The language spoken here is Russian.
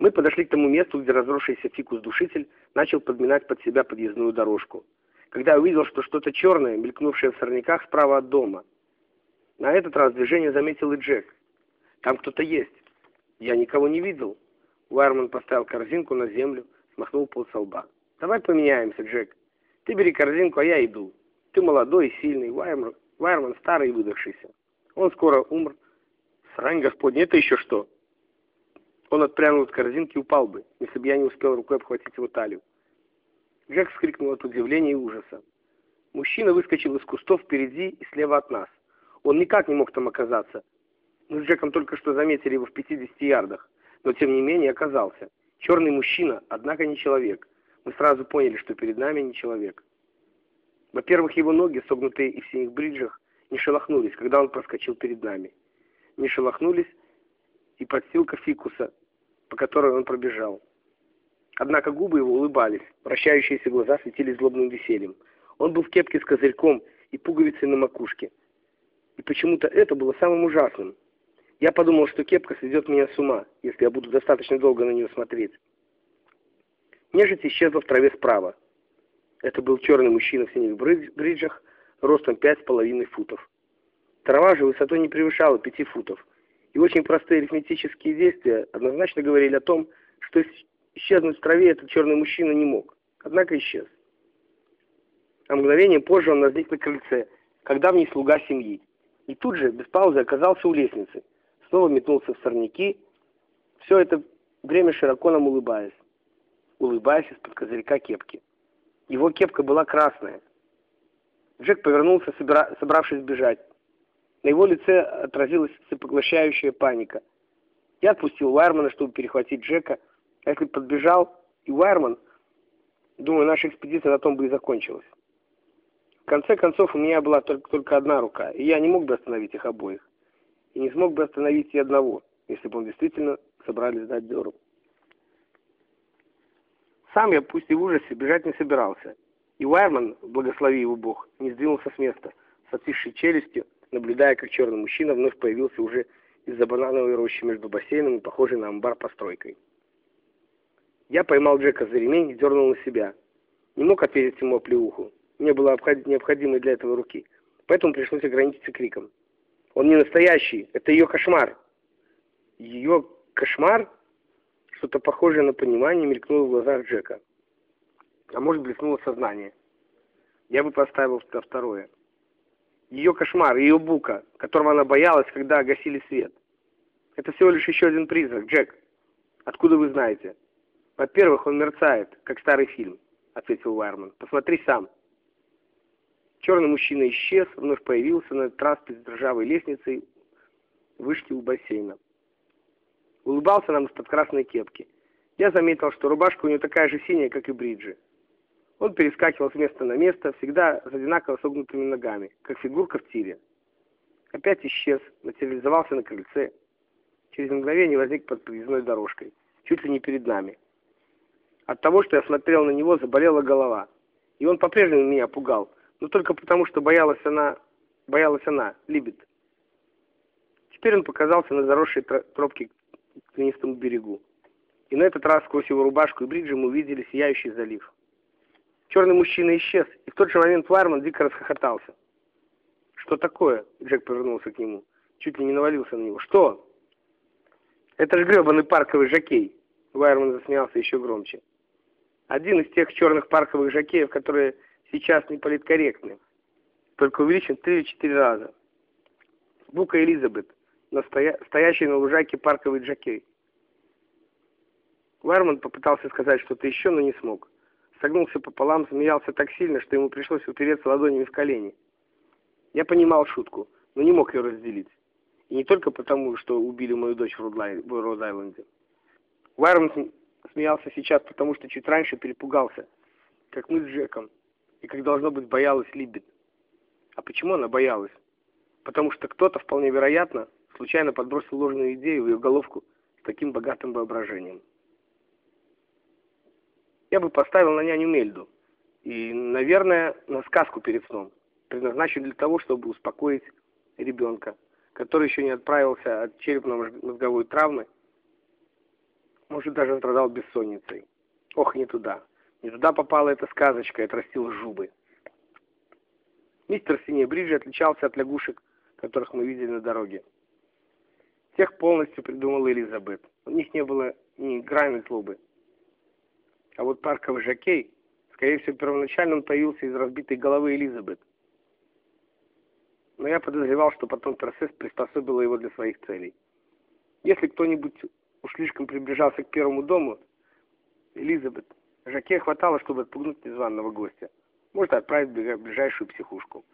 Мы подошли к тому месту, где разросшийся фикус-душитель начал подминать под себя подъездную дорожку. Когда я увидел, что что-то черное, мелькнувшее в сорняках справа от дома. На этот раз движение заметил и Джек. Там кто-то есть. Я никого не видел. Уайерман поставил корзинку на землю, смахнул пол со лба. Давай поменяемся, Джек. Ты бери корзинку, а я иду. Ты молодой и сильный, Уайерман, Уайерман старый и выдохшийся. Он скоро умр. Срань господня, это еще что? Он отпрянул от корзинки и упал бы, если бы я не успел рукой обхватить его талию. Джек вскрикнул от удивления и ужаса. Мужчина выскочил из кустов впереди и слева от нас. Он никак не мог там оказаться. Мы с Джеком только что заметили его в 50 ярдах, но тем не менее оказался. Черный мужчина, однако не человек. Мы сразу поняли, что перед нами не человек. Во-первых, его ноги, согнутые и в синих бриджах, не шелохнулись, когда он проскочил перед нами. Не шелохнулись и подстилка фикуса, по которой он пробежал. Однако губы его улыбались, вращающиеся глаза светились злобным весельем. Он был в кепке с козырьком и пуговицей на макушке. И почему-то это было самым ужасным. Я подумал, что кепка сведет меня с ума, если я буду достаточно долго на нее смотреть. Нежить исчезла в траве справа. Это был черный мужчина в синих бриджах, ростом пять с половиной футов. Трава же высотой не превышала пяти футов, и очень простые арифметические действия однозначно говорили о том, что исчезнуть в траве этот черный мужчина не мог. Однако исчез. А мгновение позже он возник на крыльце, когда в ней слуга семьи. И тут же, без паузы, оказался у лестницы. Снова метнулся в сорняки. Все это время широко нам улыбаясь. Улыбаясь из-под козырька кепки. Его кепка была красная. Джек повернулся, собира... собравшись бежать. На его лице отразилась всепоглощающая паника. Я отпустил Уайермана, чтобы перехватить Джека, а если подбежал и Уайерман, думаю, наша экспедиция на том бы и закончилась. В конце концов, у меня была только, только одна рука, и я не мог бы остановить их обоих. И не смог бы остановить и одного, если бы он действительно собрались дать дёру. Сам я, пусть и в ужасе, бежать не собирался. И Уайерман, благослови его Бог, не сдвинулся с места, с отвисшей челюстью, наблюдая, как черный мужчина вновь появился уже из-за банановой рощи между бассейном и похожей на амбар постройкой. Я поймал Джека за ремень и дернул на себя. Не мог ответить ему оплеуху. Мне было необходимой для этого руки. Поэтому пришлось ограничиться криком. «Он не настоящий! Это ее кошмар!» «Ее кошмар?» Что-то похожее на понимание мелькнуло в глазах Джека. А может, блеснуло сознание. Я бы поставил второе ее кошмар, ее бука, которого она боялась, когда гасили свет. Это всего лишь еще один призрак, Джек. Откуда вы знаете? Во-первых, он мерцает, как старый фильм, ответил Уайерман. Посмотри сам. Черный мужчина исчез, вновь появился на траспе с ржавой лестницей, вышки у бассейна. Улыбался нам из-под красной кепки. Я заметил, что рубашка у него такая же синяя, как и бриджи. Он перескакивал с места на место, всегда с одинаково согнутыми ногами, как фигурка в тире. Опять исчез, материализовался на крыльце. Через мгновение возник под подъездной дорожкой, чуть ли не перед нами. От того, что я смотрел на него, заболела голова. И он по-прежнему меня пугал, но только потому, что боялась она, боялась она, Либет. Теперь он показался на заросшей тропке к тенистому берегу. И на этот раз сквозь его рубашку и бриджи мы увидели сияющий залив. Черный мужчина исчез, и в тот же момент Вайерман дико расхохотался. «Что такое?» — Джек повернулся к нему. Чуть ли не навалился на него. «Что?» «Это ж гребаный парковый жокей!» Вайерман засмеялся еще громче. «Один из тех черных парковых жокеев, которые сейчас не политкорректны, только увеличен три или четыре раза. Бука Элизабет, настоя... стоящий на лужайке парковый жокей». Вайерман попытался сказать что-то еще, но не смог согнулся пополам, смеялся так сильно, что ему пришлось упереться ладонями в колени. Я понимал шутку, но не мог ее разделить. И не только потому, что убили мою дочь в Род-Айленде. Уайрон смеялся сейчас, потому что чуть раньше перепугался, как мы с Джеком, и как должно быть боялась Либет. А почему она боялась? Потому что кто-то, вполне вероятно, случайно подбросил ложную идею в ее головку с таким богатым воображением я бы поставил на няню Мельду. И, наверное, на сказку перед сном, предназначенную для того, чтобы успокоить ребенка, который еще не отправился от черепно-мозговой травмы. Может даже страдал бессонницей. Ох, не туда. Не туда попала эта сказочка и отрастила жубы. Мистер Синебриджи отличался от лягушек, которых мы видели на дороге. Тех полностью придумала Элизабет. У них не было ни грани злобы. А вот парковый жокей, скорее всего, первоначально он появился из разбитой головы Элизабет. Но я подозревал, что потом процесс приспособил его для своих целей. Если кто-нибудь уж слишком приближался к первому дому, Элизабет, Жаке хватало, чтобы отпугнуть незваного гостя. Может, отправить в ближайшую психушку.